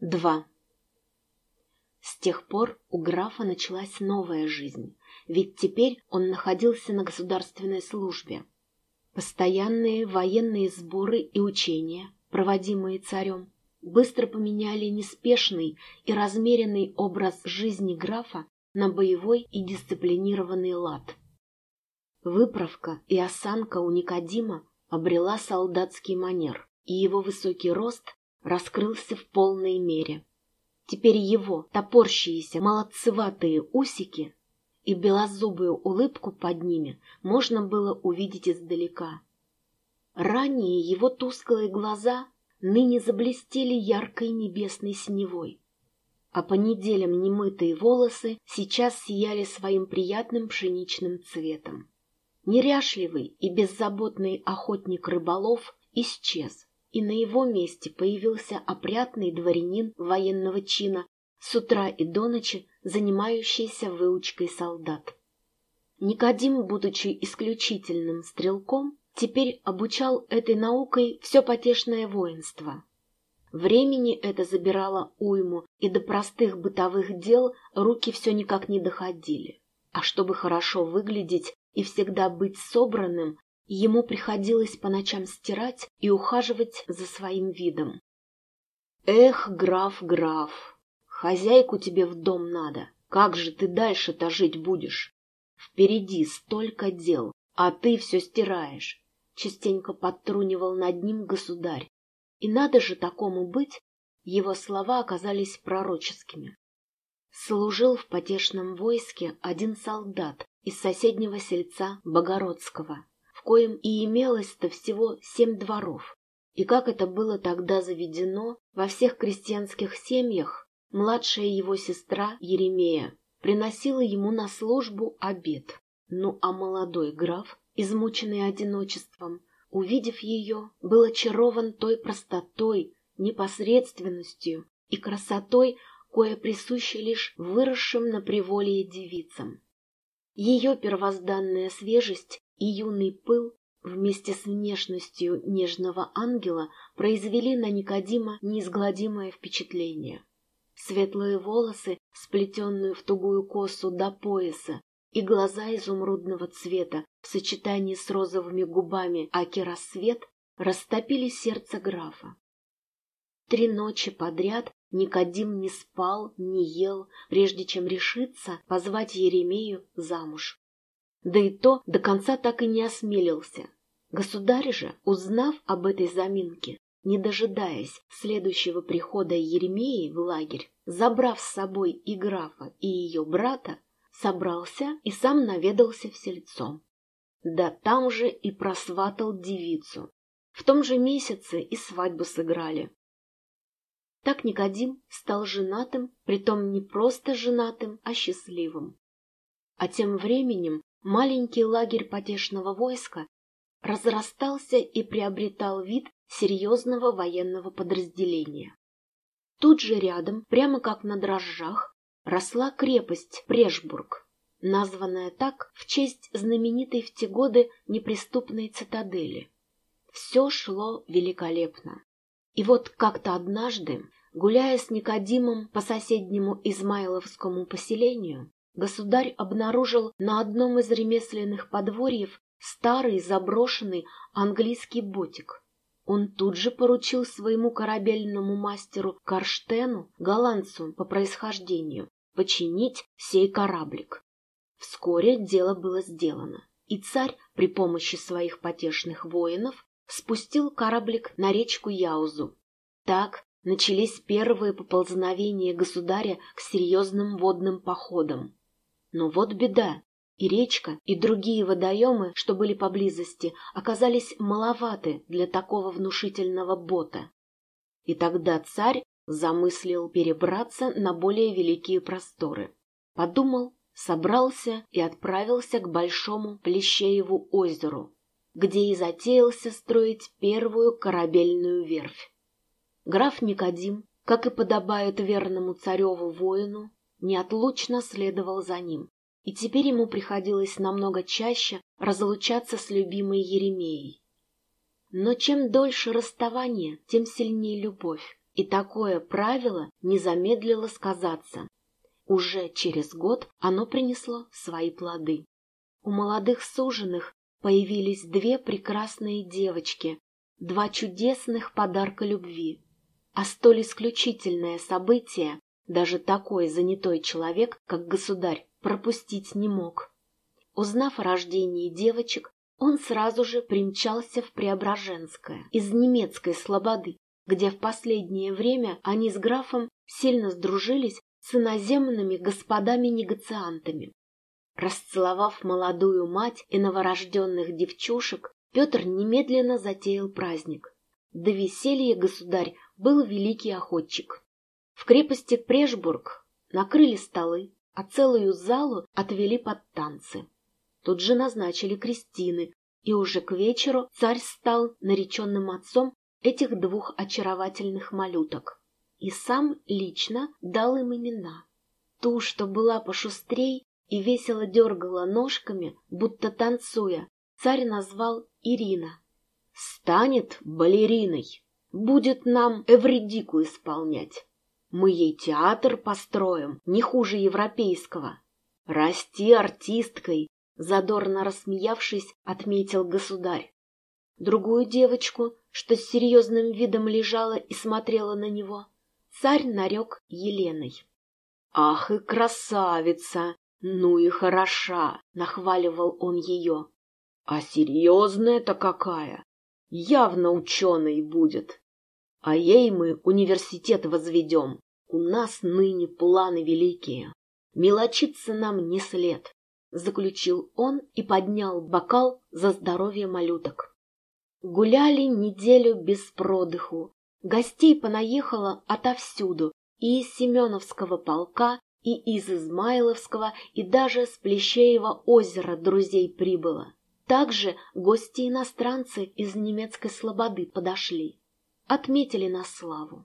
2. С тех пор у графа началась новая жизнь, ведь теперь он находился на государственной службе. Постоянные военные сборы и учения, проводимые царем, быстро поменяли неспешный и размеренный образ жизни графа на боевой и дисциплинированный лад. Выправка и осанка у Никодима обрела солдатский манер, и его высокий рост раскрылся в полной мере. Теперь его топорщиеся молодцеватые усики и белозубую улыбку под ними можно было увидеть издалека. Ранее его тусклые глаза ныне заблестели яркой небесной синевой, а по неделям немытые волосы сейчас сияли своим приятным пшеничным цветом. Неряшливый и беззаботный охотник-рыболов исчез, и на его месте появился опрятный дворянин военного чина, с утра и до ночи занимающийся выучкой солдат. Никодим, будучи исключительным стрелком, теперь обучал этой наукой все потешное воинство. Времени это забирало уйму, и до простых бытовых дел руки все никак не доходили. А чтобы хорошо выглядеть и всегда быть собранным, Ему приходилось по ночам стирать и ухаживать за своим видом. «Эх, граф, граф, хозяйку тебе в дом надо. Как же ты дальше-то жить будешь? Впереди столько дел, а ты все стираешь», — частенько подтрунивал над ним государь. И надо же такому быть, его слова оказались пророческими. Служил в потешном войске один солдат из соседнего сельца Богородского в коем и имелось-то всего семь дворов. И как это было тогда заведено, во всех крестьянских семьях младшая его сестра Еремея приносила ему на службу обед. Ну а молодой граф, измученный одиночеством, увидев ее, был очарован той простотой, непосредственностью и красотой, кое присуща лишь выросшим на приволье девицам. Ее первозданная свежесть и юный пыл вместе с внешностью нежного ангела произвели на Никодима неизгладимое впечатление. Светлые волосы, сплетенные в тугую косу до пояса, и глаза изумрудного цвета в сочетании с розовыми губами аки рассвет растопили сердце графа. Три ночи подряд Никодим не спал, не ел, прежде чем решиться позвать Еремею замуж да и то до конца так и не осмелился. Государь же, узнав об этой заминке, не дожидаясь следующего прихода Еремеи в лагерь, забрав с собой и графа, и ее брата, собрался и сам наведался в сельцо. Да там же и просватал девицу. В том же месяце и свадьбу сыграли. Так Никодим стал женатым, притом не просто женатым, а счастливым. А тем временем маленький лагерь потешного войска разрастался и приобретал вид серьезного военного подразделения. Тут же рядом, прямо как на дрожжах, росла крепость Прешбург, названная так в честь знаменитой в те годы неприступной цитадели. Все шло великолепно. И вот как-то однажды, гуляя с Никодимом по соседнему Измайловскому поселению, государь обнаружил на одном из ремесленных подворьев старый заброшенный английский ботик. Он тут же поручил своему корабельному мастеру Карштену, голландцу по происхождению, починить сей кораблик. Вскоре дело было сделано, и царь при помощи своих потешных воинов спустил кораблик на речку Яузу. Так начались первые поползновения государя к серьезным водным походам. Но вот беда. И речка, и другие водоемы, что были поблизости, оказались маловаты для такого внушительного бота. И тогда царь замыслил перебраться на более великие просторы. Подумал, собрался и отправился к Большому Плещееву озеру, где и затеялся строить первую корабельную верфь. Граф Никодим, как и подобает верному цареву воину, неотлучно следовал за ним, и теперь ему приходилось намного чаще разлучаться с любимой Еремеей. Но чем дольше расставание, тем сильнее любовь, И такое правило не замедлило сказаться. Уже через год оно принесло свои плоды. У молодых суженых появились две прекрасные девочки, два чудесных подарка любви. А столь исключительное событие даже такой занятой человек, как государь, пропустить не мог. Узнав о рождении девочек, он сразу же примчался в Преображенское из немецкой слободы, где в последнее время они с графом сильно сдружились с иноземными господами-негациантами. Расцеловав молодую мать и новорожденных девчушек, Петр немедленно затеял праздник. До веселья государь был великий охотчик. В крепости Прешбург накрыли столы, а целую залу отвели под танцы. Тут же назначили крестины, и уже к вечеру царь стал нареченным отцом этих двух очаровательных малюток. И сам лично дал им имена. Ту, что была пошустрей и весело дергала ножками, будто танцуя, царь назвал Ирина. «Станет балериной, будет нам Эвредику исполнять. Мы ей театр построим, не хуже европейского. Расти артисткой, задорно рассмеявшись, отметил государь. Другую девочку, что с серьезным видом лежала и смотрела на него, царь нарек Еленой. «Ах и красавица! Ну и хороша!» — нахваливал он ее. «А серьезная-то какая! Явно ученый будет! А ей мы университет возведем. У нас ныне планы великие. Мелочиться нам не след заключил он и поднял бокал за здоровье малюток. Гуляли неделю без продыху. Гостей понаехало отовсюду, и из Семеновского полка, и из Измайловского, и даже с Плещеева озера друзей прибыло. Также гости-иностранцы из немецкой слободы подошли. Отметили на славу.